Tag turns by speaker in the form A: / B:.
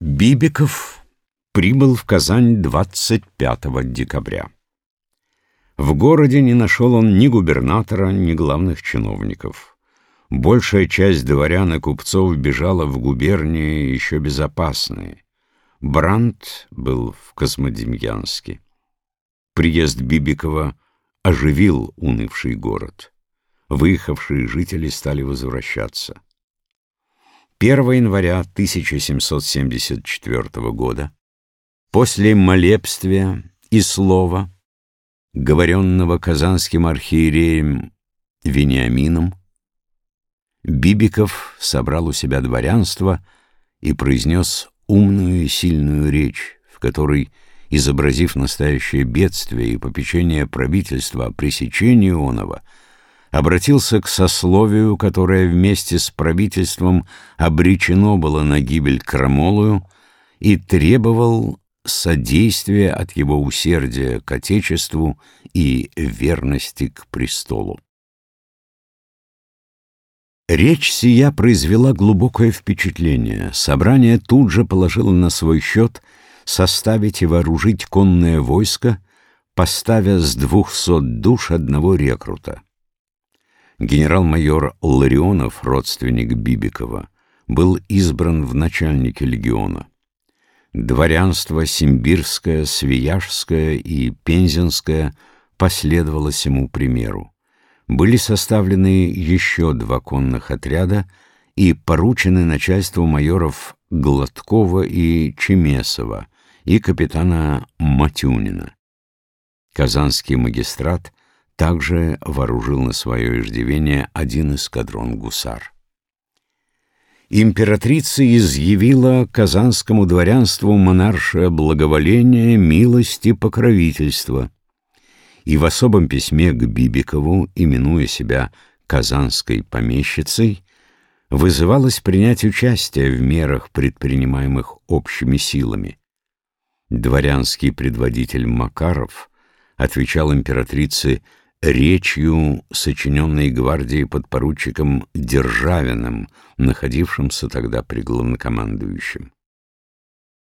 A: Бибиков прибыл в Казань 25 декабря. В городе не нашел он ни губернатора, ни главных чиновников. Большая часть дворян и купцов бежала в губернии еще безопасные. Брандт был в Космодемьянске. Приезд Бибикова оживил унывший город. Выехавшие жители стали возвращаться. 1 января 1774 года, после молебствия и слова, говоренного казанским архиереем Вениамином, Бибиков собрал у себя дворянство и произнес умную и сильную речь, в которой, изобразив настоящее бедствие и попечение правительства о пресечении оного, обратился к сословию, которое вместе с правительством обречено было на гибель крамолую, и требовал содействия от его усердия к Отечеству и верности к престолу. Речь сия произвела глубокое впечатление. Собрание тут же положило на свой счет составить и вооружить конное войско, поставя с двухсот душ одного рекрута. Генерал-майор Ларионов, родственник Бибикова, был избран в начальнике легиона. Дворянство Симбирское, Свияжское и Пензенское последовало сему примеру. Были составлены еще два конных отряда и поручены начальству майоров Гладкова и Чемесова и капитана Матюнина. Казанский магистрат также вооружил на свое иждивение один эскадрон гусар. Императрица изъявила казанскому дворянству монаршее благоволение, милость и покровительство, и в особом письме к Бибикову, именуя себя казанской помещицей, вызывалась принять участие в мерах, предпринимаемых общими силами. Дворянский предводитель Макаров отвечал императрице речью, сочиненной гвардией подпоручиком Державиным, находившимся тогда при главнокомандующем.